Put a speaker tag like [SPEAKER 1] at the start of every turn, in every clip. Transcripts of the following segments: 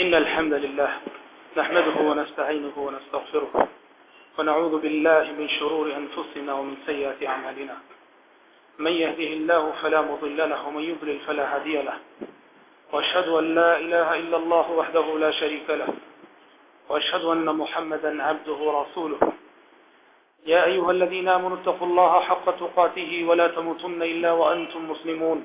[SPEAKER 1] إن الحمد لله نحمده ونستعينه ونستغفره ونعوذ بالله من شرور أنفسنا ومن سيئة عمالنا من يهده الله فلا مضل له ومن يبلل فلا هدي له وأشهد أن لا إله إلا الله وحده لا شريك له وأشهد أن محمدا عبده ورسوله يا أيها الذين آمنوا اتقوا الله حق تقاته ولا تموتن إلا وأنتم مسلمون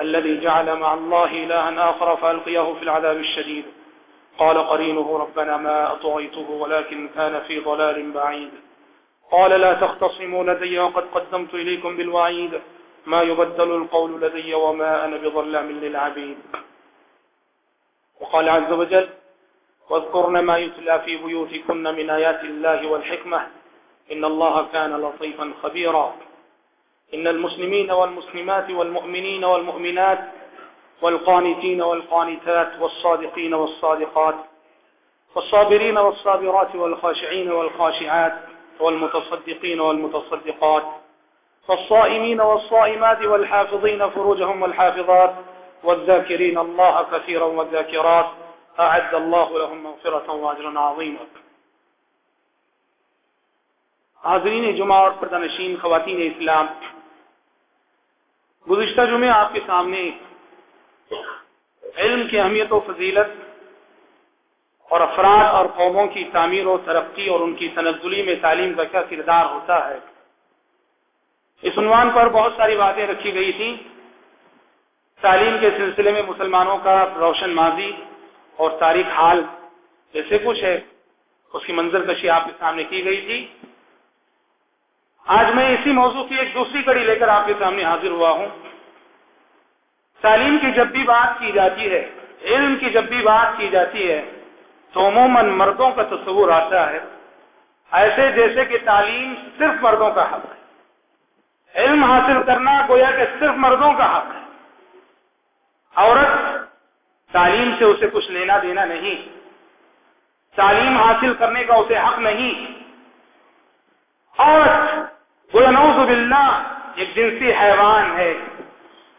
[SPEAKER 1] الذي جعل مع الله إلها آخر فألقيه في العذاب الشديد قال قرينه ربنا ما أطغيته ولكن كان في ضلال بعيد قال لا تختصموا لدي وقد قدمت إليكم بالوعيد ما يبدل القول لدي وما أنا بظلام للعبيد وقال عز وجل واذكرن ما يتلى في بيوتكن من آيات الله والحكمة إن الله كان لطيفا خبيرا إن المسلمين والمسلمات والمؤمنين والمؤمنات والقانتين والقانتات والصادقين والصادقات والصابرين والصابرات والخاشعين والخاشعات والمتصدقين والمتصدقات والصائمين والصائمات والحافظين فروجهم والحافظات والذاكرين الله كثيرا والذاكرات أعد الله لهم مغفرة واجرا عظيمة حاضرین جمعہ اور پردہ خواتین اسلام گزشتہ جمعے آپ کے سامنے علم کی اہمیت و فضیلت اور افراد اور قوموں کی تعمیر و ترقی اور ان کی تنزلی میں تعلیم کا کیا کردار ہوتا ہے اس عنوان پر بہت ساری باتیں رکھی گئی تھیں تعلیم کے سلسلے میں مسلمانوں کا روشن ماضی اور تاریخ حال جیسے کچھ ہے اس کی منظر کشی آپ کے سامنے کی گئی تھی آج میں اسی موضوع کی ایک دوسری کڑی لے کر آپ کے سامنے حاضر ہوا ہوں
[SPEAKER 2] تعلیم کی جب بھی بات کی جاتی ہے علم کی جب بھی بات کی جاتی ہے تو عموماً مردوں کا تصور آتا ہے ایسے جیسے کہ تعلیم صرف مردوں کا حق ہے علم حاصل کرنا گویا کہ صرف مردوں کا حق ہے عورت تعلیم سے اسے کچھ لینا دینا نہیں تعلیم حاصل کرنے کا اسے حق نہیں عورت نعوذ باللہ ایک جنسی حیوان ہے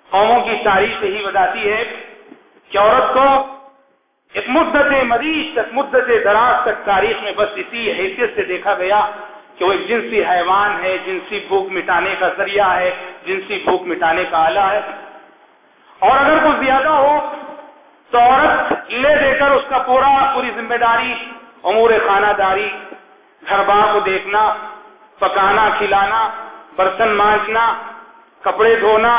[SPEAKER 2] قوموں کی تاریخ یہی بتاتی ہے کہ عورت کو ایک مدت مریض تک مدت دراز تک تاریخ میں بس اسی حیثیت سے دیکھا گیا کہ وہ ایک جنسی حیوان ہے جنسی بھوک مٹانے کا ذریعہ ہے جنسی بھوک مٹانے کا آلہ ہے اور اگر کچھ زیادہ ہو تو عورت لے دے کر اس کا پورا پوری ذمہ داری امور خانہ داری گھر بار کو دیکھنا پکانا کھلانا برتن مانجنا کپڑے دھونا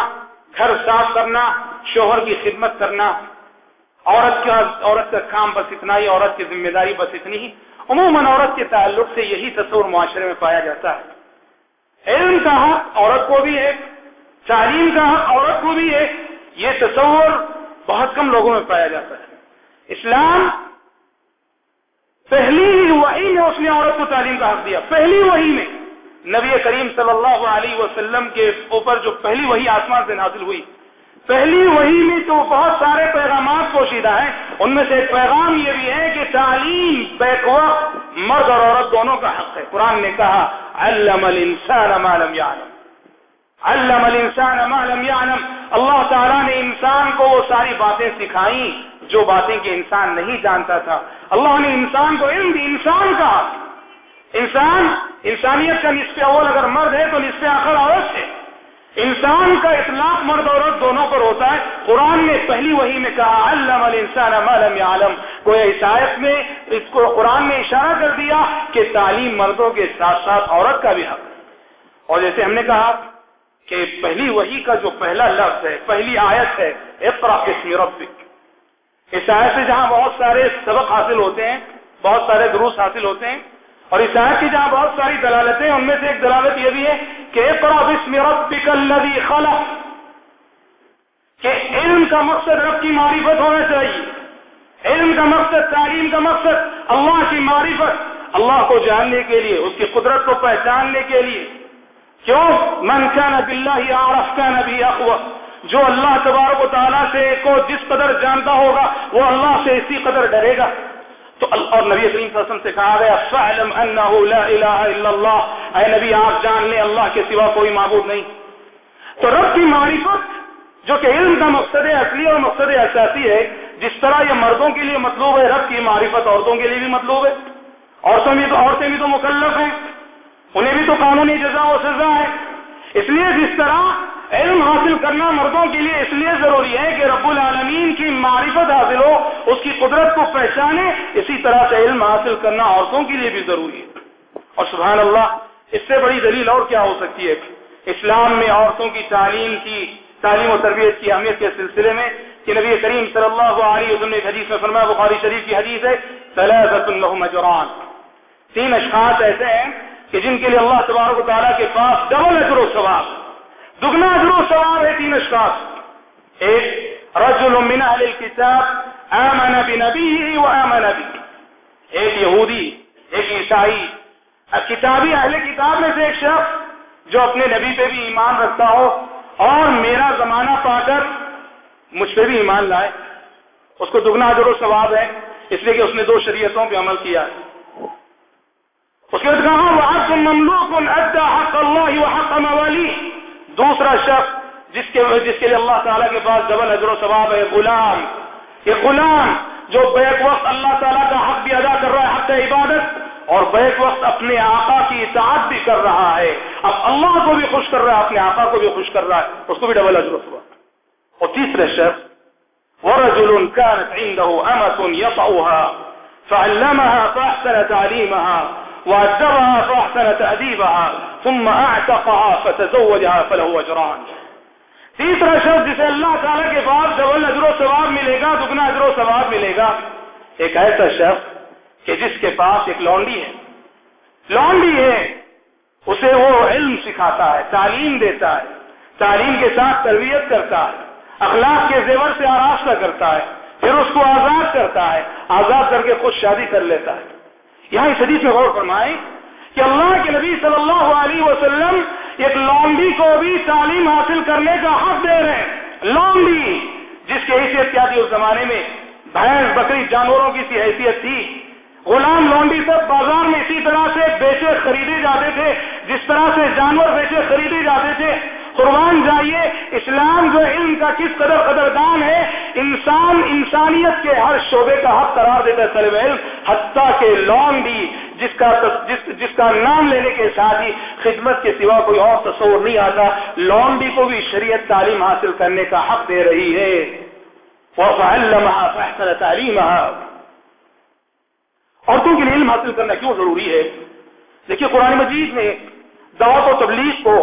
[SPEAKER 2] گھر صاف کرنا شوہر کی خدمت کرنا عورت کا عورت
[SPEAKER 1] کا کام بس اتنا ہی عورت کی ذمہ داری بس اتنی ہی عموماً عورت کے تعلق سے یہی تصور معاشرے میں پایا جاتا ہے علم کا حق عورت کو
[SPEAKER 2] بھی ایک تعلیم کا حق عورت کو بھی ایک یہ تصور بہت کم لوگوں میں پایا
[SPEAKER 1] جاتا ہے
[SPEAKER 2] اسلام پہلی ہی وہی میں اس نے عورت کو تعلیم کا حق دیا پہلی وہی میں نبی کریم صلی اللہ علیہ وسلم کے اوپر جو پہلی وہی آسمان سے نازل ہوئی پہلی وہی میں تو بہت سارے پیغامات پوشیدہ ہیں ان میں سے ایک پیغام یہ بھی ہے کہ تعلیم مرد اور عورت دونوں کا حق ہے قرآن نے کہا علم علم الانسان الانسان ما ما لم لم یعلم اللہ تعالی نے انسان کو وہ ساری باتیں سکھائیں جو باتیں کہ انسان نہیں جانتا تھا اللہ نے انسان کو علم دی انسان کا انسان انسانیت کا نصف اول اگر مرد ہے تو نصف آخر عورت ہے انسان کا اطلاق مرد عورت دونوں پر ہوتا ہے قرآن نے پہلی وہی میں کہا ما لم عالم کو عیسائیت میں اس کو قرآن نے اشارہ کر دیا کہ تعلیم مردوں کے ساتھ ساتھ عورت کا بھی حق ہے اور جیسے ہم نے کہا کہ پہلی وہی کا جو پہلا لفظ ہے پہلی آیت ہے اقرا ربک سے جہاں بہت سارے سبق حاصل ہوتے ہیں بہت سارے دروس حاصل ہوتے ہیں اور اس آیت کی جہاں بہت ساری دلالتیں ہے ان میں سے ایک دلالت یہ بھی ہے کہ بسم ربک خلق کہ علم کا مقصد رب کی معرفت ہونا چاہیے علم کا مقصد تعلیم کا مقصد اللہ کی معرفت اللہ کو جاننے کے لیے اس کی قدرت کو پہچاننے کے لیے کیوں من کان کان باللہ عارف خان جو اللہ تبارک و تعالیٰ سے کو جس قدر جانتا ہوگا وہ اللہ سے اسی قدر ڈرے گا تو اللہ اور سوا کوئی معبود نہیں تو رب کی معرفت جو کہ علم کا مقصد اصلی اور مقصد احساسی ہے جس طرح یہ مردوں کے لیے مطلوب ہے رب کی معرفت عورتوں کے لیے بھی مطلوب ہے عورتوں بھی تو عورتیں بھی تو مکلف ہیں انہیں بھی تو قانونی جزا و سزا ہے اس لیے جس طرح علم حاصل کرنا مردوں کے لیے اس لیے ضروری ہے کہ رب العالمین کی معرفت حاصل ہو اس کی قدرت کو پہچانے اسی طرح سے علم حاصل کرنا عورتوں کے لیے بھی ضروری ہے اور سبحان اللہ اس سے بڑی دلیل اور کیا ہو سکتی ہے اسلام میں عورتوں کی تعلیم کی تعلیم و تربیت کی اہمیت کے سلسلے میں کہ نبی کریم صلی اللہ علیہ وسلم نے حدیث حدیث میں فرمایا بخاری شریف کی ہے اجران تین اشخاص ایسے ہیں کہ جن کے لیے اللہ تبارک و تعالیٰ کے پاس ڈبل ثواب ہے دگنا ضرور ثواب ہے تین اشخاص ایک رجل من اہل الكتاب آمن بنبیه وآمن به ایک یہودی ایک عیسائی کتابی اہل کتاب میں سے ایک شخص جو اپنے نبی پہ بھی ایمان رکھتا ہو اور میرا زمانہ پا کر مجھ پہ بھی ایمان لائے اس کو دگنا و ثواب ہے اس لیے کہ اس نے دو شریعتوں پہ عمل کیا اس کے بعد کہا وہ حق مملوک حق اللہ وحق موالی دوسرا شخص جس جس کے کے کے لیے اللہ اللہ تعالیٰ تعالیٰ پاس ڈبل و ثواب ہے ہے ہے غلام غلام یہ جو بیک بیک وقت وقت کا حق حق بھی بھی ادا کر کر رہا رہا عبادت اور اپنے آقا کی اطاعت اب اللہ کو بھی خوش کر رہا ہے اپنے آقا کو بھی خوش کر رہا ہے اس کو بھی ڈبل ازرو سواب اور تیسرے شخص ورجل كانت عنده فعلمها تعليمها وأدبها فأحسن تأديبها ثم أعتقها فتزوجها فله أجران تیسرا شخص جسے اللہ تعالیٰ کے باپ سے ون اجر و ثواب ملے گا دگنا اجر و ثواب ملے گا ایک ایسا شخص کہ جس کے پاس ایک لونڈی ہے لونڈی ہے اسے وہ علم سکھاتا ہے تعلیم دیتا ہے تعلیم کے ساتھ تربیت کرتا ہے اخلاق کے زیور سے آراستہ کرتا ہے پھر اس کو آزاد کرتا ہے آزاد کر کے خود شادی کر لیتا ہے یہاں اس حدیث میں غور فرمائیں کہ اللہ کے نبی صلی اللہ علیہ وسلم ایک لومبی کو بھی تعلیم حاصل کرنے کا حق دے رہے ہیں لومبی جس کی حیثیت کیا تھی اس زمانے میں بھینس بکری جانوروں کی سی حیثیت تھی غلام لونڈی سب بازار میں اسی طرح سے بیچے خریدے جاتے تھے جس طرح سے جانور بیچے خریدے جاتے تھے قربان جائیے اسلام جو علم کا کس قدر قدردان ہے انسان انسانیت کے ہر شعبے کا حق قرار دیتا ہے طلب علم حتیٰ کے بھی جس کا جس جس کا نام لینے کے ساتھ ہی خدمت کے سوا کوئی اور تصور نہیں آتا لون بھی کو بھی شریعت تعلیم حاصل کرنے کا حق دے رہی ہے عورتوں کے لیے علم حاصل کرنا کیوں ضروری ہے دیکھیے قرآن مجید نے دعوت و تبلیغ کو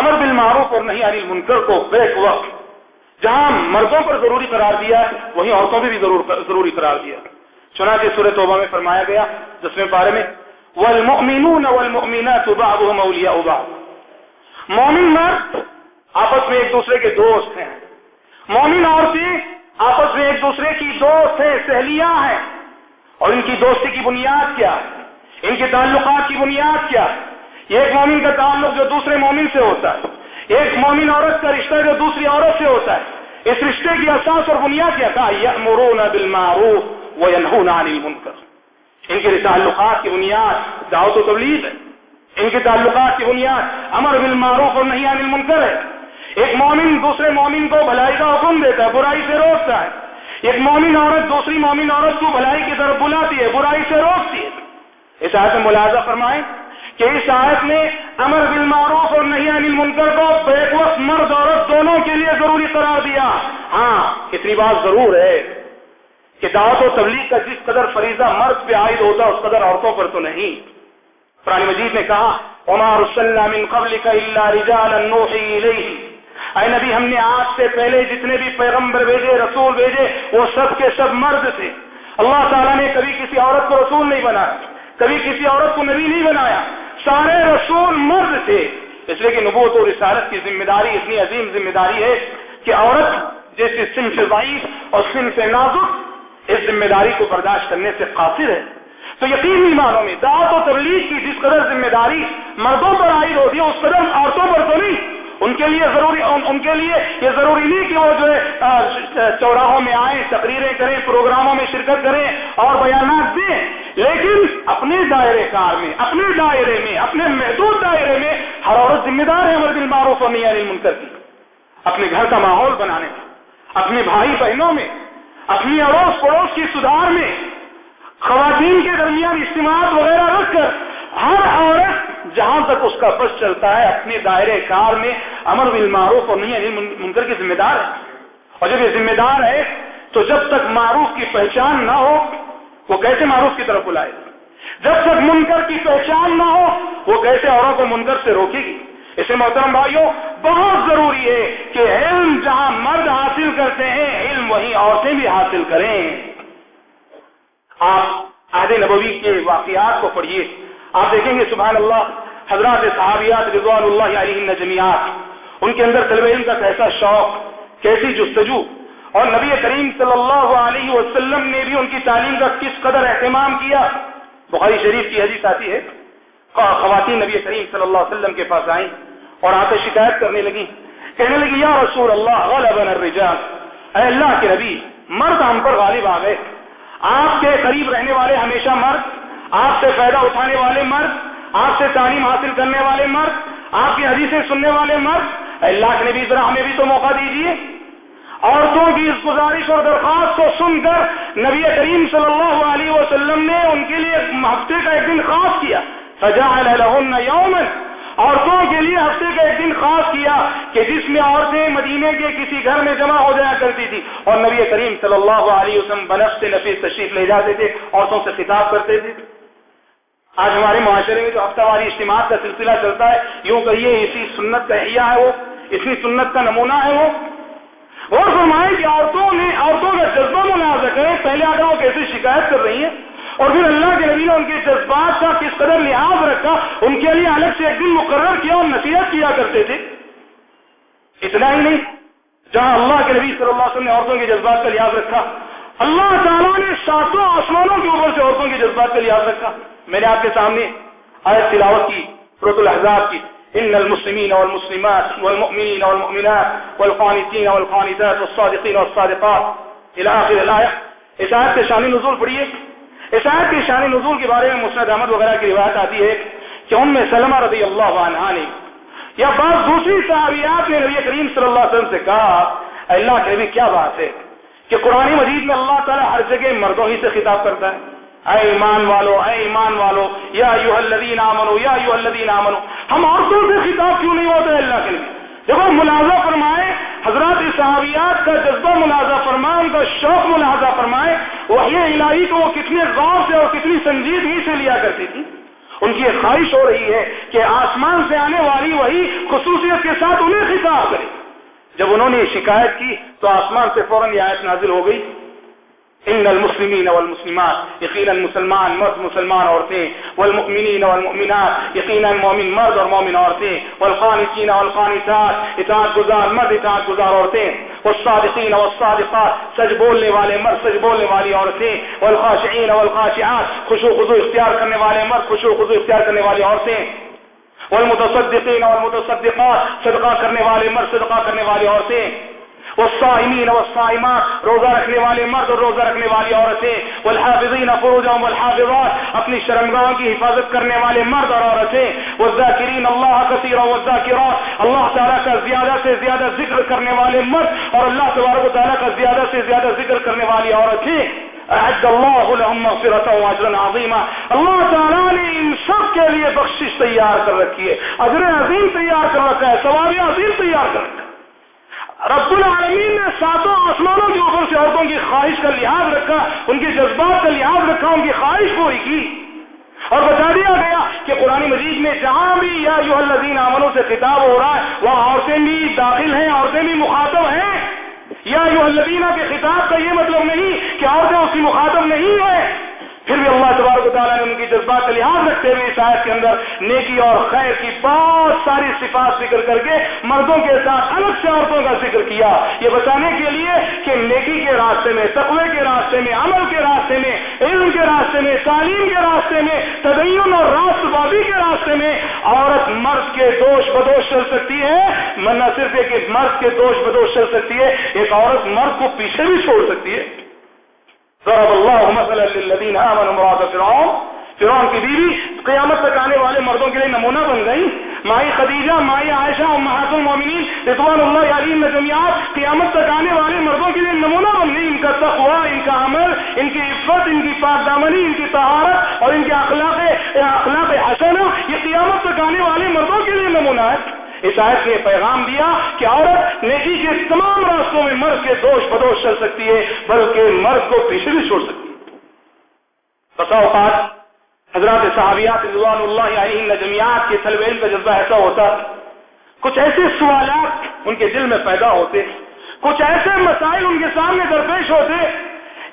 [SPEAKER 2] امر بالمعروف اور نہیں علی منکر کو بیک وقت جہاں مردوں پر ضروری قرار دیا وہیں عورتوں پہ بھی ضروری قرار دیا چنانچہ سورہ توبہ میں فرمایا گیا جس میں بارے میں ایک دوسرے کے دوست ہیں مومن عورتی آپس میں ایک دوسرے کی دوست ہیں سہلیاں ہیں اور ان کی دوستی کی بنیاد کیا ان کے تعلقات کی بنیاد کیا ایک مومن کا تعلق جو دوسرے مومن سے ہوتا ہے ایک مومن عورت کا رشتہ جو دوسری عورت سے ہوتا ہے اس رشتے کی اساس اور بنیاد کیا تھا یامرون بالمعروف وینہون عن المنکر ان کے تعلقات کی بنیاد دعوت و تبلیغ ہے ان کے تعلقات کی بنیاد امر بالمعروف اور نہیں عن المنکر ہے ایک مومن دوسرے مومن کو بھلائی کا حکم دیتا ہے برائی سے روکتا ہے ایک مومن عورت دوسری مومن عورت کو بھلائی کی طرف بلاتی ہے برائی سے روکتی ہے اس آیت ملاحظہ فرمائیں کہ اس آیت میں امر بالمعروف اور نہیں انل منکر کو بیک وقت مرد عورت دونوں کے لیے ضروری قرار دیا ہاں اتنی بات ضرور ہے کہ دعوت و تبلیغ کا جس قدر فریضہ مرد پہ عائد ہوتا اس قدر عورتوں پر تو نہیں پرانی مجید نے کہا عمار من قبل کا اللہ رجا اے نبی ہم نے آج سے پہلے جتنے بھی پیغمبر بھیجے رسول بھیجے وہ سب کے سب مرد تھے اللہ تعالیٰ نے کبھی کسی عورت کو رسول نہیں بنایا کبھی کسی عورت کو نبی نہیں بنایا سارے رسول مرد تھے اس لیے کہ نبوت اور رسالت کی ذمہ داری اتنی عظیم ذمہ داری ہے کہ عورت جیسے صنف ضعیف اور صنف نازک اس ذمہ داری کو برداشت کرنے سے قاصر ہے تو یقینی معنوں میں دعوت و تبلیغ کی جس قدر ذمہ داری مردوں پر عائد ہوتی ہے اس قدر عورتوں پر تو نہیں ان کے لیے ضروری ان کے لیے یہ ضروری نہیں کہ وہ جو ہے چوراہوں میں آئیں تقریریں کریں پروگراموں میں شرکت کریں اور بیانات دیں لیکن اپنے دائرے کار میں اپنے دائرے میں اپنے محدود دائرے میں ہر عورت ذمہ دار ہے امر وارو فون منکر کی اپنے گھر کا ماحول بنانے میں اپنے بھائی بہنوں میں اپنی اڑوس پڑوس کی سدھار میں خواتین کے درمیان اجتماعات وغیرہ رکھ کر ہر عورت جہاں تک اس کا بس چلتا ہے اپنے دائرے کار میں امر و اور نہیں منکر کی ذمہ دار ہے اور جب یہ ذمہ دار ہے تو جب تک معروف کی پہچان نہ ہو وہ کیسے معروف کی طرف بلائے گی جب تک منکر کی پہچان نہ ہو وہ کیسے اوروں کو منکر سے روکے گی اسے محترم بھائیوں بہت ضروری ہے کہ علم جہاں مرد حاصل کرتے ہیں علم وہیں عورتیں بھی حاصل کریں آپ نبوی کے واقعات کو پڑھیے آپ دیکھیں گے سبحان اللہ حضرات صحابیات رضوان اللہ نجمیات ان کے اندر طلب علم کا کیسا شوق کیسی جستجو اور نبی کریم صلی اللہ علیہ وسلم نے بھی ان کی تعلیم کا کس قدر اہتمام کیا بخاری شریف کی حدیث آتی ہے خواتین نبی کریم صلی اللہ علیہ وسلم کے پاس آئیں اور آ شکایت کرنے لگی لگی کہنے یا رسول اللہ اللہ الرجال اے کے نبی مرد ہم پر غالب آ گئے آپ کے قریب رہنے والے ہمیشہ مرد آپ سے فائدہ اٹھانے والے مرد آپ سے تعلیم حاصل کرنے والے مرد آپ کی حدیثیں سننے والے مرد اللہ کے نبی ذرا ہمیں بھی تو موقع دیجیے عورتوں کی اس گزارش اور درخواست کو سن کر نبی کریم صلی اللہ علیہ وسلم نے ان کے لیے ہفتے کا ایک دن خاص کیا سجا عورتوں کے لیے ہفتے کا ایک دن خاص کیا کہ جس میں عورتیں مدینے کے کسی گھر میں جمع ہو جایا کرتی تھی اور نبی کریم صلی اللہ علیہ وسلم بنف سے نفیس تشریف لے جاتے تھے عورتوں سے خطاب کرتے تھے آج ہمارے معاشرے میں جو ہفتہ واری اجتماع کا سلسلہ چلتا ہے یوں کہیے اسی سنت کا احیاء ہے وہ اسی سنت کا نمونہ ہے وہ فرمائے کہ عورتوں نے عورتوں کا جذبہ ملازہ کریں پہلے آ وہ کیسے شکایت کر رہی ہیں اور پھر اللہ کے نبی نے ان کے جذبات کا کس قدر لحاظ رکھا ان کے لیے الگ سے ایک دن مقرر کیا اور نصیحت کیا کرتے تھے اتنا ہی نہیں جہاں اللہ کے نبی صلی اللہ علیہ وسلم نے عورتوں کے جذبات کا لحاظ رکھا اللہ تعالیٰ نے ساتوں آسمانوں کے اوپر سے عورتوں کے جذبات کا لحاظ رکھا میں نے آپ کے سامنے آئے تلاوت کی فروت الحضاب کی إن المسلمين والمسلمات والمؤمنين والمؤمنات والقانتين والقانتات والصادقين والصادقات إلى آخر الآية اس آیت کے شانی نزول پڑھیے اس آیت کے شانی نزول کے بارے میں مسند احمد وغیرہ کی روایت آتی ہے کہ ام سلمہ رضی اللہ عنہ نے یا بعض دوسری صحابیات نے نبی کریم صلی اللہ علیہ وسلم سے کہا اللہ کے نبی کیا بات ہے کہ قرآن مجید میں اللہ تعالیٰ ہر جگہ مردوں ہی سے خطاب کرتا ہے اے ایمان والو اے ایمان والو یا یو الدین منو یا یو الدین منو ہم عورتوں سے خطاب کیوں نہیں ہوتے اللہ کے جب دیکھو ملازہ فرمائے حضرات صحابیات کا جذبہ ملازہ فرمائے ان کا شوق ملازہ فرمائے وہ یہ الہی کو وہ کتنے غور سے اور کتنی سنجیدگی سے لیا کرتی تھی ان کی یہ خواہش ہو رہی ہے کہ آسمان سے آنے والی وہی خصوصیت کے ساتھ انہیں خطاب کرے جب انہوں نے شکایت کی تو آسمان سے فوراً آیت نازل ہو گئی ان المسلمین والمسلمات یقینا مسلمان مرد مسلمان عورتیں والمؤمنین والمؤمنات یقینا مؤمن مرد اور مؤمن عورتیں والقانتین والقانتات اطاعت گزار مرد اطاعت گزار عورتیں والصادقین والصادقات سج بولنے والے مرد سج بولنے والی عورتیں والخاشعین والخاشعات خشوع خضوع اختیار کرنے والے مرد خشوع خضوع اختیار کرنے والی عورتیں والمتصدقین والمتصدقات صدقہ کرنے والے مرد صدقہ کرنے والی عورتیں والصائمات روزہ رکھنے والے مرد اور روزہ رکھنے والی عورتیں فروجهم والحافظات اپنی شرمگاہوں کی حفاظت کرنے والے مرد اور عورتیں والذاکرین اللہ كثيرا والذاکرات اللہ تعالی کا زیادہ سے زیادہ ذکر کرنے والے مرد اور اللہ تبارک و تعالی کا زیادہ سے زیادہ ذکر کرنے والی عورتیں اعد اللہ تعالی نے ان سب کے لیے بخشش تیار کر رکھی ہے اجر عظیم تیار کر رکھا ہے ثواب عظیم تیار کر رکھا ہے رب العالمین نے ساتوں آسمانوں کے اوپر سے عورتوں کی خواہش کا لحاظ رکھا ان کے جذبات کا لحاظ رکھا ان کی خواہش پوری کی اور بتا دیا گیا کہ قرآن مجید میں جہاں بھی یا یو الزین امنوں سے خطاب ہو رہا ہے وہاں عورتیں بھی داخل ہیں عورتیں بھی مخاطب ہیں یا یو الزینہ کے خطاب کا یہ مطلب نہیں کہ عورتیں اس کی مخاطب نہیں ہیں پھر بھی اللہ تعالیٰ نے ان کی جذبات کا لحاظ رکھتے ہوئے اس آیت کے اندر نیکی اور خیر کی بہت ساری صفات ذکر کر کے مردوں کے ساتھ الگ سے عورتوں کا ذکر کیا یہ بتانے کے لیے کہ نیکی کے راستے میں تقوی کے راستے میں عمل کے راستے میں علم کے راستے میں تعلیم کے راستے میں تدین اور راست بازی کے راستے میں عورت مرد کے دوش بدوش چل سکتی ہے نہ صرف ایک مرد کے دوش بدوش چل سکتی ہے ایک عورت مرد کو پیچھے بھی چھوڑ سکتی ہے ضرب اللہ آمنوا صلی فرعون فرعون کی بیوی قیامت تک آنے والے مردوں کے لیے نمونہ بن گئی مائی خدیجہ مائی عائشہ اور محاذ المومنین رضوان اللہ علی نظمیات قیامت تک آنے والے مردوں کے لیے نمونہ بن گئی ان کا تخوا ان کا عمل ان کی عزت ان کی دامنی ان کی تہارت اور ان کے اخلاق اخلاق حسن یہ قیامت تک آنے والے مردوں کے لیے نمونہ ہے اس آیت نے پیغام دیا کہ عورت نیکی کے تمام راستوں میں مرد کے دوش بدوش چل سکتی ہے بلکہ مرد کو پیچھے بھی چھوڑ سکتی ہے بسا اوقات حضرات صحابیات رضوان اللہ علیہ نجمیات کے طلب علم کا جذبہ ایسا ہوتا کچھ ایسے سوالات ان کے دل میں پیدا ہوتے کچھ ایسے مسائل ان کے سامنے درپیش ہوتے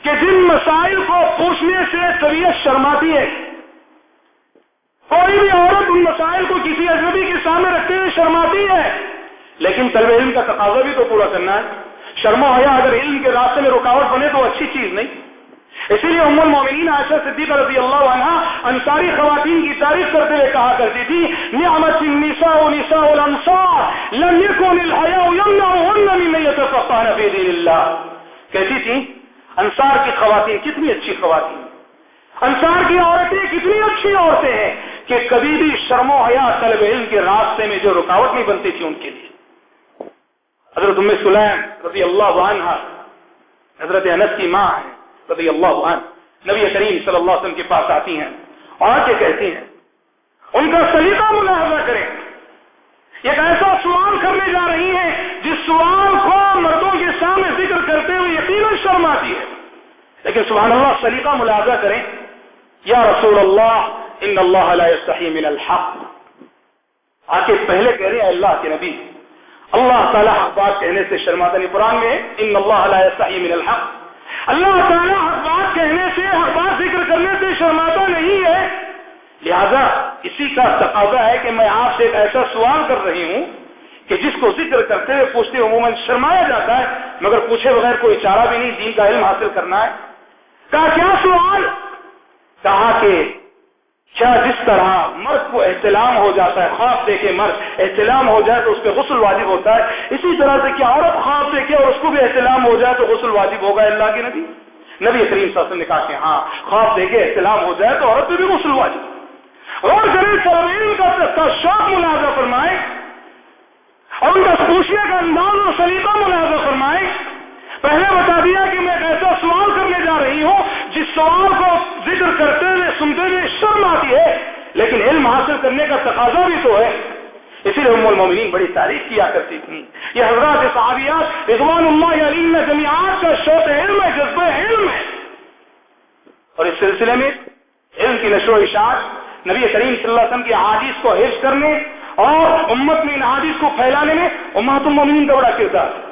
[SPEAKER 2] کہ جن مسائل کو پوچھنے سے طبیعت شرماتی ہے کوئی بھی عورت ان مسائل کو کسی اجنبی کے سامنے رکھتے ہوئے شرماتی ہے لیکن طلب علم کا تقاضا بھی تو پورا کرنا ہے شرما ہویا اگر علم کے راستے میں رکاوٹ بنے تو اچھی چیز نہیں اسی لیے مومنین عائشہ صدیقہ رضی اللہ عنہ انصاری خواتین کی تعریف کرتے ہوئے کہا کرتی تھی نعمت النساء الانصار لم يكن الحياء يمنعهن من يتفقهن في دين الله کہتی تھی انصار کی خواتین کتنی اچھی خواتین انصار کی عورتیں کتنی اچھی عورتیں ہیں کہ کبھی بھی شرم و حیا طلب علم کے راستے میں جو رکاوٹ نہیں بنتی تھی ان کے لیے حضرت ام سلیم رضی اللہ عنہ حضرت انس کی ماں رضی اللہ عنہ نبی کریم صلی اللہ علیہ وسلم کے پاس آتی ہیں اور کہتی ہیں ان کا سلیقہ ملاحظہ کریں ایک ایسا سوال کرنے جا رہی ہے جس سوال کو مردوں کے سامنے ذکر کرتے ہوئے یقیناً شرم آتی ہے لیکن سبحان اللہ سلیقہ ملاحظہ کریں یا رسول اللہ ان اللہ لا يستحی من الحق آ کے پہلے کہہ رہے ہیں اللہ کے نبی اللہ تعالیٰ حق بات کہنے سے شرماتا نہیں قرآن میں ان اللہ لا يستحی من الحق اللہ تعالیٰ حق بات کہنے سے حق بات ذکر کرنے سے شرماتا نہیں ہے لہذا اسی کا تقاضا ہے کہ میں آپ سے ایک ایسا سوال کر رہی ہوں کہ جس کو ذکر کرتے ہوئے پوچھتے عموماً شرمایا جاتا ہے مگر پوچھے بغیر کوئی چارہ بھی نہیں دین کا علم حاصل کرنا ہے کہا کیا سوال کہا کہ کیا جس طرح مرد کو احتلام ہو جاتا ہے خواب دیکھے مرد احتلام ہو جائے تو اس پہ غسل واجب ہوتا ہے اسی طرح سے کیا عورت خواب دیکھے اور اس کو بھی احتلام ہو جائے تو غسل واجب ہوگا اللہ کے نبی نبی کریم وسلم نے کہا کہ ہاں خواب دیکھے احتلام ہو جائے تو عورت پہ بھی غسل واجب اور غریب کا شوق ملاحظہ فرمائے اور ان کا خوشی کا انداز اور سلیقہ ملازہ فرمائے پہلے بتا دیا کہ میں ایسا سوال کرنے جا رہی ہوں سوال کو ذکر کرتے ہوئے سنتے ہوئے شرم آتی ہے لیکن علم حاصل کرنے کا تقاضا بھی تو ہے اسی لیے ام المومنین بڑی تعریف کیا کرتی تھی یہ حضرات صحابیات رضوان اللہ علیم میں جمعیات کا شوق علم ہے جذبہ علم ہے اور اس سلسلے میں علم کی نشر و اشاعت نبی کریم صلی اللہ علیہ وسلم کی حادیث کو حفظ کرنے اور امت میں ان حادیث کو پھیلانے میں امہات المومنین کا بڑا کردار ہے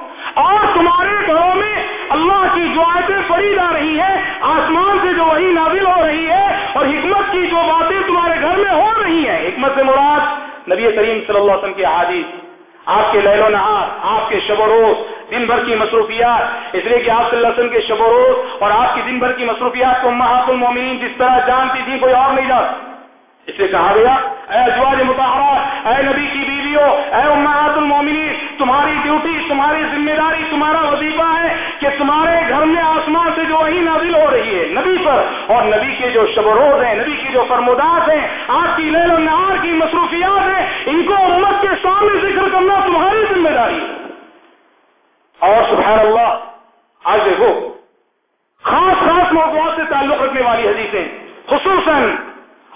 [SPEAKER 2] سے مراد نبی کریم صلی اللہ علیہ وسلم کی حادث آپ کے لہل و نہار آپ کے شب و روز دن بھر کی مصروفیات اس لیے کہ آپ صلی اللہ علیہ وسلم کے شب و روز اور آپ کی دن بھر کی مصروفیات کو محاف المومنین جس طرح جانتی تھی کوئی اور نہیں جانتا اس لیے کہا گیا اے جواج متحرات اے نبی کی بیویوں اے امہات المومنین تمہاری ڈیوٹی تمہاری ذمہ داری تمہارا وظیفہ ہے کہ تمہارے گھر میں آسمان سے جو وہی نازل ہو رہی ہے نبی پر اور نبی کے جو شب روز ہیں نبی کے جو فرمودات ہیں آپ کی و نہار کی مصروفیات ہیں ان کو امت کے سامنے ذکر کرنا تمہاری ذمہ داری اور سبحان اللہ آج دیکھو خاص خاص موقعات سے تعلق رکھنے والی حدیثیں خصوصاً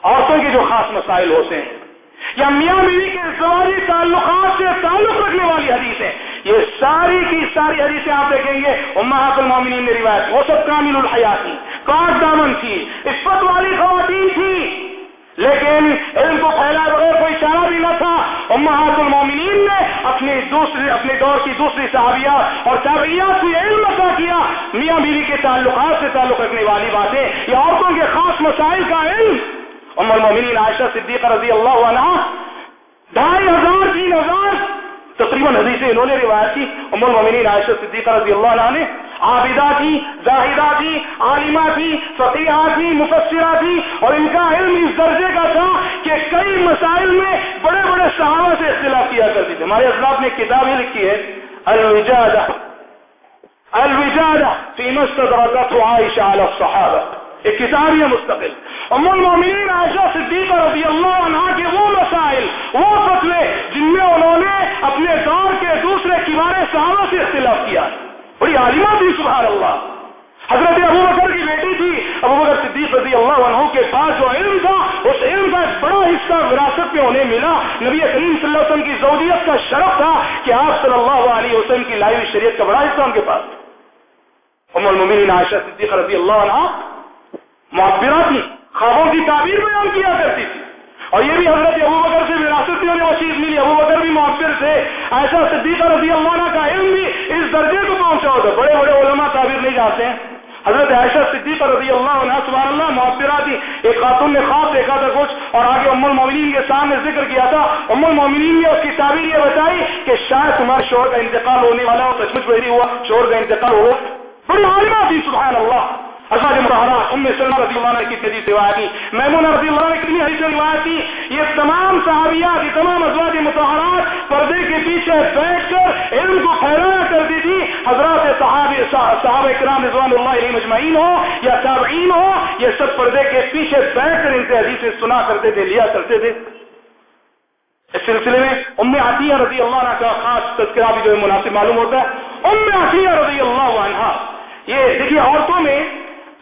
[SPEAKER 2] عورتوں کے جو خاص مسائل ہوتے ہیں یا میاں میری کے سواری تعلقات سے تعلق رکھنے والی حدیث ہے یہ ساری کی ساری حدیثیں آپ دیکھیں گے امہات المومنین مومن روایت سب کامل الحیا تھی کاٹ دامن تھی عفت والی خواتین تھی لیکن علم کو پھیلا بغیر کوئی چارہ بھی نہ تھا امہات المومنین نے اپنی دوسری اپنے دور کی دوسری صحابیات اور صحابیات سے علم ادا کیا میاں بیوی کے تعلقات سے تعلق رکھنے والی باتیں یا عورتوں کے خاص مسائل کا علم ام المؤمنین عائشہ صدیقہ رضی اللہ عنہ ڈھائی ہزار تین ہزار تقریباً حدیث انہوں نے روایت کی ام المؤمنین عائشہ صدیقہ رضی اللہ عنہ نے عابدہ تھی زاہدہ تھی عالمہ تھی فقیہ تھی مفسرہ تھی اور ان کا علم اس درجے کا تھا کہ کئی مسائل میں بڑے بڑے صحابہ سے اختلاف کیا کرتی تھی ہمارے اسلاف نے کتاب ہی لکھی ہے الوجادہ الوجادہ فیمس مستدرکت عائشہ علی الصحابہ ایک کتاب ہی ہے مستقل ام المومنین عائشہ صدیقہ رضی اللہ عنہ کے وہ مسائل وہ مسئلے جن میں انہوں نے اپنے دور کے دوسرے کنارے سے اختلاف کیا بڑی عالمہ تھی سبحان اللہ حضرت ابو بکر کی بیٹی تھی ابو بکر صدیق رضی اللہ عنہ کے پاس جو علم تھا اس علم کا ایک بڑا حصہ وراثت میں انہیں ملا نبی کریم صلی اللہ علیہ وسلم کی سعودیت کا شرف تھا کہ آپ صلی اللہ علیہ وسلم کی لائیو شریعت کا بڑا حصہ ان کے پاس ام امن عائشہ صدیق رضی اللہ عنہ معبرہ تھی خوابوں کی تعبیر بیان کیا کرتی تھی اور یہ بھی حضرت ابو بکر سے وراثت چیز ملی ابو بکر بھی معبر تھے ایسا صدیقہ رضی اللہ عنہ کا علم بھی اس درجے کو پہنچا ہوتا بڑے بڑے علماء تعبیر نہیں جاتے ہیں حضرت عائشہ صدیقہ رضی اللہ عنہ سبحان اللہ معبرہ تھی ایک خاتون نے خواب دیکھا تھا کچھ اور آگے ام المومنین کے سامنے ذکر کیا تھا ام المومنین نے اس کی تعبیر یہ بتائی کہ شاید تمہارے شور کا انتقال ہونے والا ہو سچ مچ بحری ہوا شور کا انتقال ہوا تھی سبحان اللہ مظاہر اسلام رضی اللہ نے کتنی حدیث دعا کی کتنی حجی سے لگایا کرتی تھی یہ سب پردے کے پیچھے بیٹھ کر ان سے عزیب سے سنا کرتے تھے لیا کرتے تھے اس سلسلے میں ام عطیہ رضی اللہ کا خاص تذکرہ بھی جو ہے مناسب معلوم ہوتا ہے ام عطیہ رضی اللہ عنہ یہ دیکھیے عورتوں میں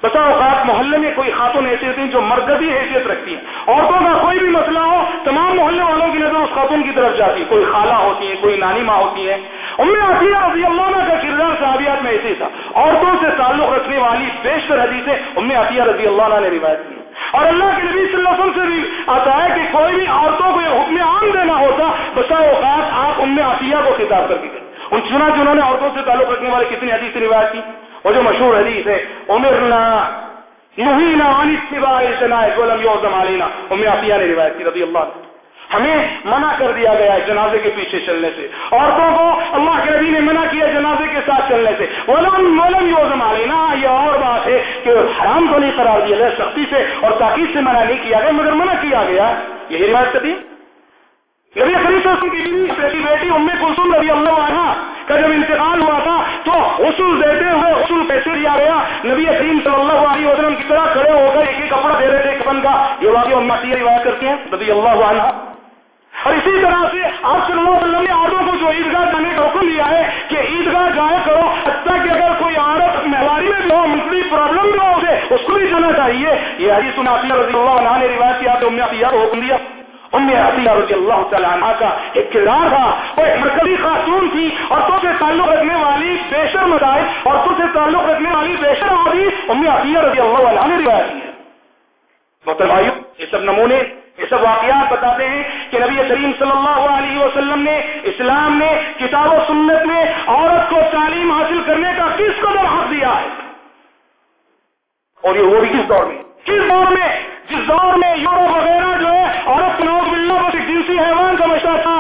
[SPEAKER 2] بسا اوقات محلے میں کوئی خاتون ایسی ہیں جو مرکزی حیثیت رکھتی ہیں عورتوں کا کوئی بھی مسئلہ ہو تمام محلے والوں کی نظر اس خاتون کی طرف جاتی ہے کوئی خالہ ہوتی ہیں کوئی نانی ماں ہوتی ہیں امر عصیہ رضی اللہ عنہ کا کردار صحابیات میں ایسے تھا عورتوں سے تعلق رکھنے والی بیشتر حدیثیں ام عطیہ عصیہ رضی اللہ عنہ نے روایت کی اور اللہ کے نبی صلی اللہ علیہ وسلم سے بھی آتا ہے کہ کوئی بھی عورتوں کو یہ حکم عام دینا ہوتا بسا اوقات آپ ام عطیہ عصیہ کو خطاب کر کے ان چنا کہ انہوں نے عورتوں سے تعلق رکھنے والے کتنی حدیث روایت کی وہ جو مشہور حدیث ہے عمر نا اطنا غلم یوز یعظم علینا نے آپیا نے روایت کی رضی اللہ عنہ ہمیں منع کر دیا گیا ہے جنازے کے پیچھے چلنے سے عورتوں کو اللہ کے نبی نے منع کیا جنازے کے ساتھ چلنے سے ولم ولم یوزم علینا یہ اور بات ہے کہ حرام کو نہیں قرار دیا گیا سختی سے اور تاکید سے منع نہیں کیا گیا مگر منع کیا گیا یہی روایت کبھی نبی کی خریدنی بیٹی کلثوم رضی اللہ عنہ کا جب انتقال ہوا تھا تو اصول دیتے ہوئے اصول پیسے دیا گیا نبی کریم صلی اللہ علیہ وسلم کی طرح کھڑے ہو کر ایک ہی کپڑا دے رہے تھے ایک کا یہ روایت کرتے ہیں رضی اللہ عنہ اور اسی طرح سے آپ صلی اللہ علیہ وسلم نے کو جو عیدگاہ جانے کا حکم لیا ہے کہ عیدگاہ جایا کرو حتیٰ کہ اگر کوئی عورت مہواری میں بھی ہو پرابلم بھی ہو اسے اس کو بھی جانا چاہیے یہ حدیث سناتی رضی اللہ عنہ نے روایت کیا تو انہیں کو حکم دیا رضی رضی اللہ اللہ تعالیٰ عنہ کا ایک ایک کردار تھا وہ مرکزی خاتون تھی اور اور تو تو سے سے تعلق تعلق رکھنے رکھنے والی والی بیشر بیشر عطیہ نے روایت کی ہے را بھائیو یہ سب نمونے یہ سب واقعات بتاتے ہیں کہ نبی کریم صلی اللہ علیہ وسلم نے اسلام نے کتاب و سنت نے عورت کو تعلیم حاصل کرنے کا کس قدر حق دیا ہے اور یہ وہ بھی کس دور میں کس دور میں جس دور میں یورو وغیرہ جو ہے عورت لوگ ملنا بس ایک جنسی حیوان سمجھتا تھا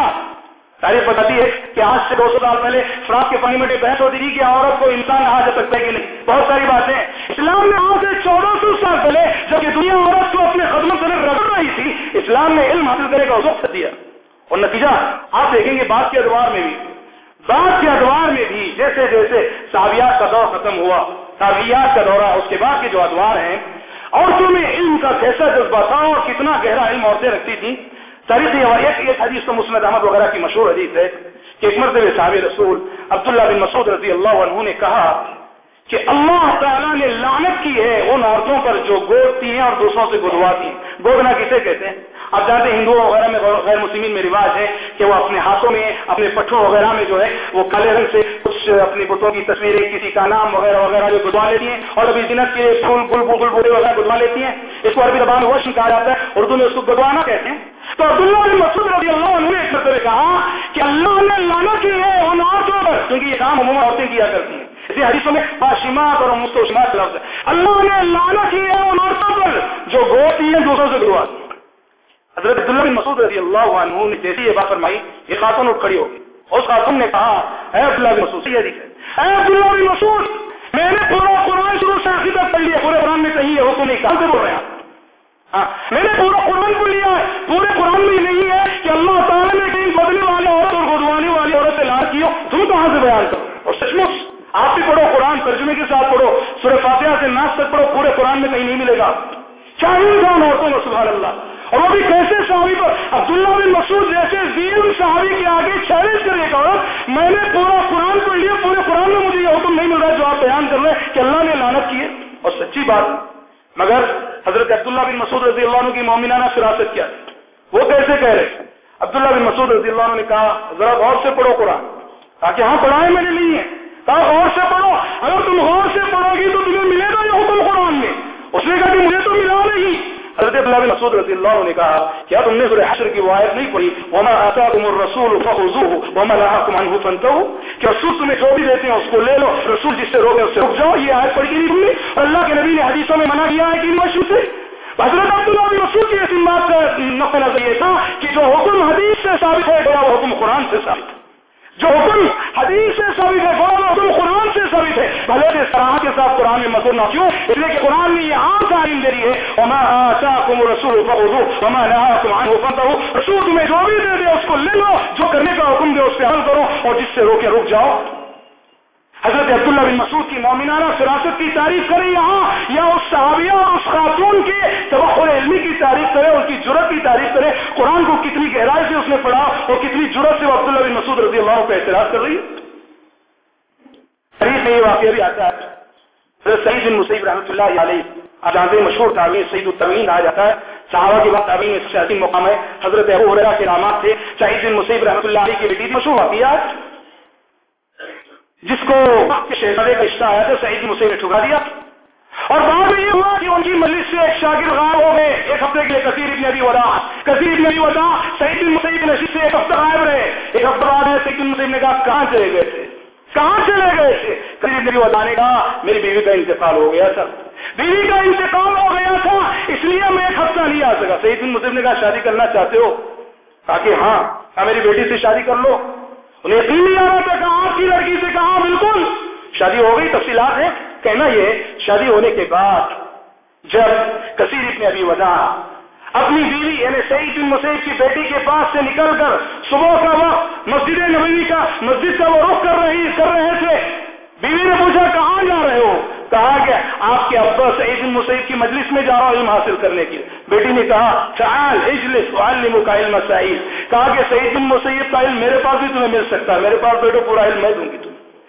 [SPEAKER 2] تاریخ بتاتی ہے کہ آج سے دو سو سال پہلے شراب کے پانی میں بحث ہوتی تھی کہ عورت کو انسان کہا جا سکتا ہے کہ نہیں بہت ساری باتیں اسلام نے آج سے چودہ سو سال پہلے جب کہ دنیا عورت کو اپنے خدمت سے رگڑ رہی تھی اسلام نے علم حاصل کرنے کا وقت دیا اور نتیجہ آپ دیکھیں گے بات کے ادوار میں بھی بات کے ادوار میں بھی جیسے جیسے ساویات کا دور ختم ہوا ساویات کا دورہ اس کے بعد کے جو ادوار ہیں عورتوں میں علم کا کیسا جذبہ تھا اور کتنا گہرا علم عورتیں رکھتی تھیں تاریخ ایک ایک حدیث تو مسلم احمد وغیرہ کی مشہور حدیث ہے کہ ایک صاحب رسول عبداللہ بن مسعود رضی اللہ عنہ نے کہا کہ اللہ تعالیٰ نے لانت کی ہے ان عورتوں پر جو گودتی ہیں اور دوسروں سے گودواتی ہیں گودنا کسے کہتے ہیں اب جاتے ہندوؤں وغیرہ میں غیر مسلمین میں رواج ہے کہ وہ اپنے ہاتھوں میں اپنے پٹھوں وغیرہ میں جو ہے وہ کالے رنگ سے کچھ اپنے بتوں کی تصویریں کسی کا نام وغیرہ وغیرہ جو گدوا لیتی ہیں اور ابھی دنت کے پھول گل پھول پل بورے وغیرہ گدوا لیتی ہیں اس کو عربی زبان ہوشن کہا جاتا ہے اردو میں اس کو گدوانا کہتے ہیں تو عبداللہ کہا کہ اللہ نے لانا کی ہے ان کیونکہ یہ کام عموماً عورتیں کیا کرتی ہیں اس لیے ہری سمے باشمات اور اللہ نے لانا کی ہے ان عورتوں پر جو گوتی ہیں دوسروں سے گرواتی حضرت عبداللہ بن مسعود رضی اللہ عنہ نے جیسے یہ بات فرمائی یہ خاتون اٹھ کھڑی ہوگی اس خاتون نے کہا اے عبداللہ بن مسعود یہ اے عبداللہ بن مسعود میں نے پورا قرآن شروع سے آخر تک پڑھ لیا پورے قرآن میں کہیں یہ حکم نہیں کہاں سے بول رہے ہیں ہاں، میں نے پورا قرآن کو لیا ہے پورے قرآن میں نہیں ہے کہ اللہ تعالیٰ نے کہیں بدلے والے عورت اور گدوانے والی عورت سے لار کی ہو تم کہاں سے بیان کرو اور سچ سچمچ آپ بھی پڑھو قرآن ترجمے کے ساتھ پڑھو سورہ فاتحہ سے ناس تک پڑھو پورے قرآن میں کہیں نہیں ملے گا چاہیے جان عورتوں کو سبحان اللہ اور وہ بھی کیسے صحابی کو عبداللہ بن مسعود جیسے زیم صحابی کے آگے چیلنج کرے ایک عورت میں نے پورا قرآن پڑھ لیا پورے قرآن میں مجھے یہ حکم نہیں مل رہا جو آپ بیان کر رہے ہیں کہ اللہ نے لانت کی ہے اور سچی بات مگر حضرت عبداللہ بن مسعود رضی اللہ عنہ کی مومنانہ فراست کیا وہ کیسے کہہ رہے عبداللہ بن مسعود رضی اللہ عنہ نے کہا ذرا غور سے پڑھو قرآن تاکہ ہاں پڑھائے میں نے نہیں ہے کہا غور سے پڑھو اگر تم غور سے پڑھو گی تو تمہیں ملے گا یہ حکم قرآن میں اس نے کہا کہ مجھے تو ملا نہیں حضرت عبداللہ بن مسعود رضی اللہ عنہ نے کہا کیا تم نے سورہ حشر کی وایت نہیں پڑھی وما آتاکم الرسول فخذوه وما نهاکم عنه فانتهوا کہ رسول تمہیں جو بھی دیتے ہیں اس کو لے لو رسول جس سے روکے اس سے رک جاؤ یہ آیت پڑھی نہیں تم اللہ کے نبی نے حدیثوں میں منع کیا ہے کہ مشرق سے حضرت عبداللہ بن مسعود کی ایسی بات کا نقل نظر یہ تھا کہ جو حکم حدیث سے ثابت ہے وہ حکم قرآن سے ثابت جو حکم حدیث سے ثابت ہے وہ حکم بھی تھے بھلے نے سراہ کے ساتھ قرآن میں مزدور نہ کیوں اس لیے کہ قرآن نے یہ عام تعلیم دے رہی ہے وما آتاکم رسول فخذو وما نهاکم عنه فانتهوا رسول تمہیں جو بھی دے دے اس کو لے لو جو کرنے کا حکم دے اس پہ حل کرو اور جس سے روکے رک جاؤ حضرت عبداللہ بن مسعود کی مومنانہ فراست کی تعریف کرے یہاں یا اس صحابیہ اور اس خاتون کے تبخر علمی کی تعریف کرے ان کی جرت کی تعریف کرے قرآن کو کتنی گہرائی سے اس نے پڑھا اور کتنی جرت سے وہ عبداللہ بن مسعود رضی اللہ کا اعتراض کر رہی ہے میں یہ واقعہ بھی آتا ہے سعید بن مسیب رحمۃ اللہ علیہ مشہور تعبیر سعید التمین آ جاتا ہے صحابہ کے بعد سے عظیم مقام ہے حضرت ابو کے نامات تھے سعید بن مصیب رحمۃ اللہ علیہ کی بیٹی مشہور واقعات جس کو شہزادے کا رشتہ آیا تھا سعید مسیب نے ٹھکا دیا اور بعد میں یہ ہوا کہ ان کی ملک سے ایک شاگرد غائب ہو گئے ایک ہفتے کے لیے کثیر ابن ابھی ودا کثیر ابن ہوتا سعید بن مسیب نشید سے ایک ہفتہ غائب رہے ایک ہفتہ بعد سعید مسیب نے کہا کہاں چلے گئے تھے کہاں چلے گئے تھے کبھی میری بتانے کا میری بیوی کا انتقال ہو گیا تھا بیوی کا انتقال ہو گیا تھا اس لیے میں ایک ہفتہ نہیں آ سکا صحیح دن مسلم نے کہا شادی کرنا چاہتے ہو کہا کہ ہاں کہا میری بیٹی سے شادی کر لو انہیں یقین نہیں آ رہا تھا کہا آپ کی لڑکی سے کہا ہاں، بالکل شادی ہو گئی تفصیلات ہیں کہنا یہ شادی ہونے کے بعد جب کثیر نے ابھی وضاح اپنی بیوی یعنی سعید بن مسیح کی بیٹی کے پاس سے نکل کر صبح کا وقت مسجد نبوی کا مسجد کا وہ رخ کر رہی کر رہے تھے بیوی نے پوچھا کہاں جا رہے ہو کہا کہ آپ کے ابا سعید بن مسیح کی مجلس میں جا رہا ہوں علم حاصل کرنے کے بیٹی نے کہا چال اجلس علم علم کا سعید کہا کہ سعید بن مسیع کا علم میرے پاس بھی تمہیں مل سکتا ہے میرے پاس بیٹو پورا علم میں دوں گی تمہیں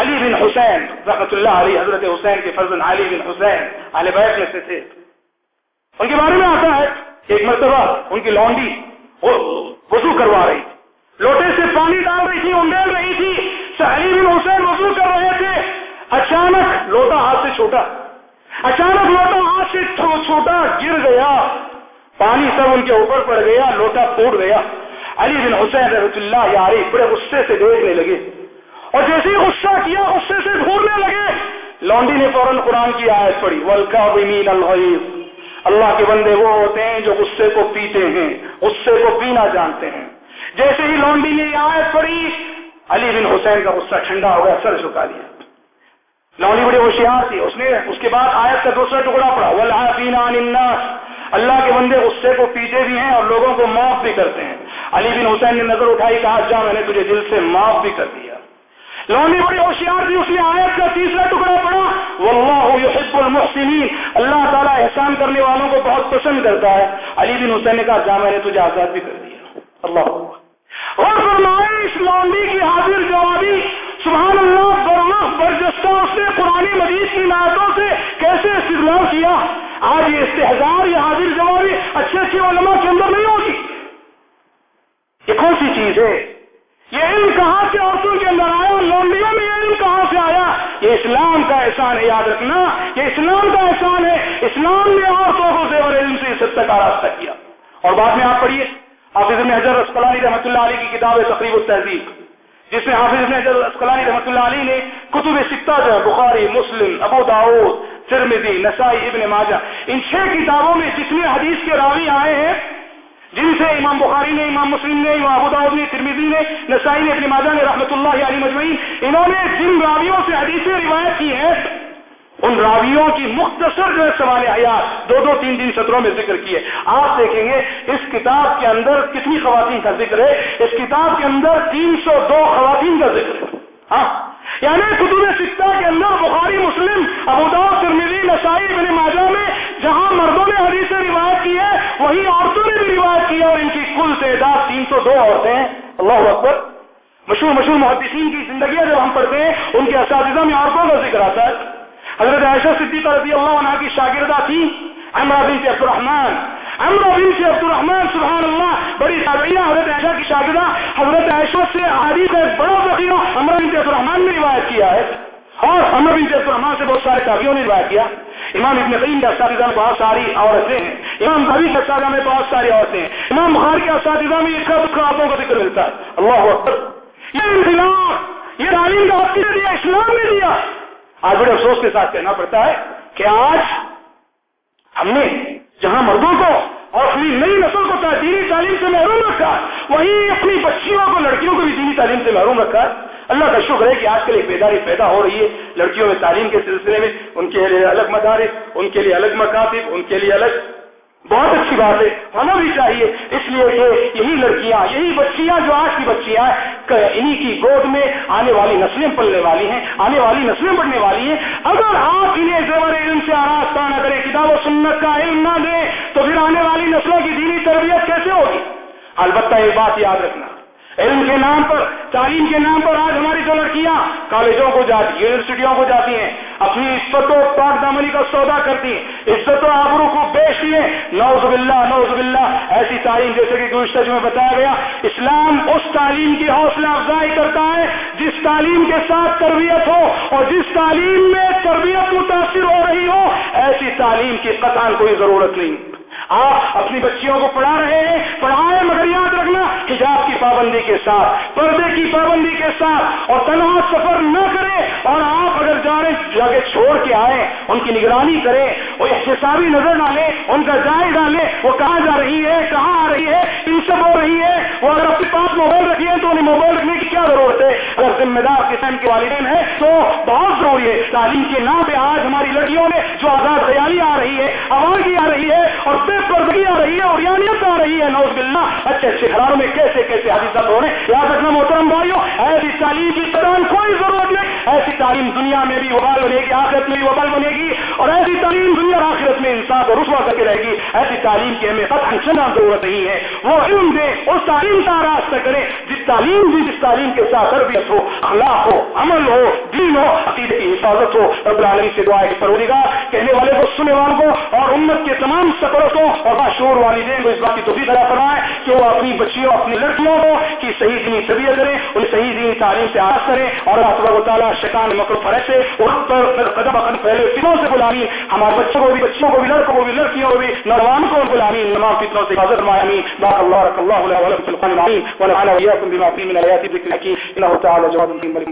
[SPEAKER 2] علی بن حسین رحمت اللہ علی حضرت حسین کے فرزن علی بن حسین علی بیت میں سے تھے
[SPEAKER 1] ان کے بارے میں آتا ہے
[SPEAKER 2] کہ ایک مرتبہ ان کی لانڈی وضو کروا رہی تھی لوٹے سے پانی ڈال رہی تھی انڈیل رہی تھی علی بن حسین وضو کر رہے تھے اچانک لوٹا ہاتھ سے چھوٹا اچانک لوٹا ہاتھ سے چھوٹا گر گیا پانی سب ان کے اوپر پڑ گیا لوٹا توڑ گیا علی بن حسین رحمت اللہ یاری بڑے غصے سے دیکھنے لگے اور جیسے ہی غصہ کیا غصے سے گھورنے لگے لونڈی نے فوراً قرآن کی آیت پڑی بین الحیف اللہ کے بندے وہ ہوتے ہیں جو غصے کو پیتے ہیں غصے کو پینا جانتے ہیں جیسے ہی لونڈی نے آیت پڑی علی بن حسین کا غصہ ٹھنڈا ہو گیا سر جھکا لیا لونڈی بڑی ہوشیار تھی اس نے اس کے بعد آیت کا دوسرا ٹکڑا پڑا ولس اللہ کے بندے غصے کو پیتے بھی ہیں اور لوگوں کو معاف بھی کرتے ہیں علی بن حسین نے نظر اٹھائی کہا جا میں نے تجھے دل سے معاف بھی کر دیا لونی ہوشیار بھی اس نے آیت کا تیسرا ٹکڑا پڑا واللہ یحب المحسنین اللہ تعالیٰ احسان کرنے والوں کو بہت پسند کرتا ہے علی بن حسین نے کہا جا میں نے تجھے آزاد بھی کر دیا اللہ اور حاضر جوابی سبحان اللہ برجستہ اس نے پرانی مزید کی نایتوں سے کیسے استعمال کیا آج یہ استحزار یہ حاضر جوابی اچھے اچھے علماء کے اندر نہیں ہوگی یہ کون سی چیز ہے یہ علم کہاں سے عورتوں کے اندر آیا میں یہ علم کہاں سے آیا یہ اسلام کا احسان ہے یاد رکھنا یہ اسلام کا احسان ہے اسلام نے عورتوں کو سے علم سے راستہ کیا اور بعد میں آپ پڑھیے حافظ حضرت رسکلانی رحمۃ اللہ علی کی کتاب ہے تقریب التحزیب جس میں حافظ ابن حضر رسکلانی رحمۃ اللہ علی نے کتب سکتہ جو ہے بخاری مسلم ابو داود سرمدی نسائی ابن ماجہ ان چھ کتابوں میں جتنے حدیث کے راوی آئے ہیں جن سے امام بخاری نے امام مسلم نے امام ابو ترمی نے نسائی نے اپنی ماجا نے رحمت اللہ علی مجمعین انہوں نے جن راویوں سے حدیثیں روایت کی ہیں ان راویوں کی مختصر جو ہے سوال حیات دو دو تین تین سطروں میں ذکر کیے آپ دیکھیں گے اس کتاب کے اندر کتنی خواتین کا ذکر ہے اس کتاب کے اندر تین سو دو خواتین کا ذکر ہے ہاں یعنی کتب سکتا کے اندر بخاری مسلم ابوداؤ ترمیزی نسائی بنے ماجہ میں جہاں مردوں نے حدیث سے روایت کی ہے وہیں عورتوں نے بھی روایت کیا اور ان کی کل تعداد تین سو دو عورتیں اللہ اکبر مشہور مشہور محدثین کی زندگیاں جب ہم پڑھتے ہیں ان کے اساتذہ میں عورتوں کا ذکر آتا ہے حضرت عائشہ صدیقہ رضی اللہ عنہ کی شاگردہ تھی امرا عبد الرحمان بنت عبد الرحمان سبحان اللہ بڑی ثابت حضرت عائشہ کی شاگردہ حضرت عائشہ سے عادیب ہے بڑا ذخیرہ امرا بنت عبد الرحمان نے روایت کیا ہے اور بنت عبد الرحمان سے بہت سارے صافیوں نے روایت کیا امام ابن قیم کے اساتذہ میں بہت ساری عورتیں ہیں امام بھوی کے اساتذہ میں بہت ساری عورتیں ہیں امام کے اساتذہ میں کا کا ذکر ملتا ہے اللہ یہ تعلیم دیا اسلام نے دیا آج بڑے افسوس کے ساتھ کہنا پڑتا ہے کہ آج ہم نے جہاں مردوں کو اور اپنی نئی نسل کو دینی تعلیم سے محروم رکھا وہی اپنی بچیوں کو لڑکیوں کو بھی دینی تعلیم سے محروم رکھا اللہ کا شکر ہے کہ آج کل ایک بیداری پیدا ہو رہی ہے لڑکیوں میں تعلیم کے سلسلے میں ان کے لیے الگ مدارس ان کے لیے الگ مکاتب ان کے لیے الگ بہت اچھی بات ہے ہونا بھی چاہیے اس لیے کہ یہی لڑکیاں یہی بچیاں جو آج کی بچیاں انہیں کی گود میں آنے والی نسلیں پلنے والی ہیں آنے والی نسلیں پڑھنے والی ہیں اگر آپ انہیں زبر علم سے آراستہ نہ کریں کتاب و سنت کا علم نہ دیں تو پھر آنے والی نسلوں کی دینی تربیت کیسے ہوگی البتہ یہ بات یاد رکھنا علم کے نام پر تعلیم کے نام پر آج ہماری جو لڑکیاں کالجوں کو جاتی ہیں یونیورسٹیوں کو جاتی ہیں اپنی عزت و پاک دامنی کا سودا کرتی ہیں عزت و آبرو کو بیچتی ہیں نوز بلّہ نوز باللہ ایسی تعلیم جیسے کہ جو میں بتایا گیا اسلام اس تعلیم کی حوصلہ افزائی کرتا ہے جس تعلیم کے ساتھ تربیت ہو اور جس تعلیم میں تربیت متاثر ہو رہی ہو ایسی تعلیم کی قطان کوئی ضرورت نہیں آپ اپنی بچیوں کو پڑھا رہے ہیں پڑھائے مگر یاد رکھنا حجاب کی پابندی کے ساتھ پردے کی پابندی کے ساتھ اور تنہا سفر نہ کریں اور آپ اگر جا رہے جا کے چھوڑ کے آئے ان کی نگرانی کریں وہ احتسابی نظر ڈالیں ان کا جائزہ لیں وہ کہاں جا رہی ہے پاس موبائل رکھیے تو انہیں موبائل رکھنے کی کیا ضرورت ہے اگر ذمہ دار قسم کے والدین ہیں تو بہت ضروری ہے تعلیم کے نام پہ آج ہماری لڑکیوں نے جو آزاد خیالی آ رہی ہے آوازی آ رہی ہے اور بے پردگی آ رہی ہے اور آ رہی ہے نوز اچھے اچھے میں کیسے کیسے ہو رہے ہیں یاد رکھنا محترم بھائیوں ایسی تعلیم کی دوران کوئی ضرورت نہیں ایسی تعلیم دنیا میں بھی وبال بنے گی آخرت میں بھی وبال بنے گی اور ایسی تعلیم دنیا اور آخرت میں انسان کو رسوا کر کے رہے گی ایسی تعلیم کی ہمیں چنا ضرورت نہیں ہے وہ علم دے اس تعلیم کا راستہ کریں جس تعلیم بھی جس تعلیم کے ساتھ تربیت ہو اخلاق ہو عمل ہو دین ہو عقیدے کی حفاظت ہو رب العالمین سے دعا پروری گاہ کہنے والے کو سننے والوں کو اور امت کے تمام سفرتوں اور باشور والدین کو اس بات کی توفیق ادا فرمائے کہ وہ اپنی بچیوں اپنی لڑکیوں کو کی صحیح دینی تربیت کریں ان صحیح دینی تعلیم سے آغاز کریں اور اللہ تبارک و تعالیٰ شیطان مکر فرح سے اور پر قدم اقن پہلے فتنوں سے بلانی ہمارے بچوں کو بھی بچوں کو بھی لڑکوں کو بھی لڑکیوں کو بھی نوجوان کو بلانی نمام فتنوں سے حاضر مایامین باق اللہ رک اللہ علیہ وسلم بما فيه من آيات ذكر حكيم إنه تعالى جواد مريم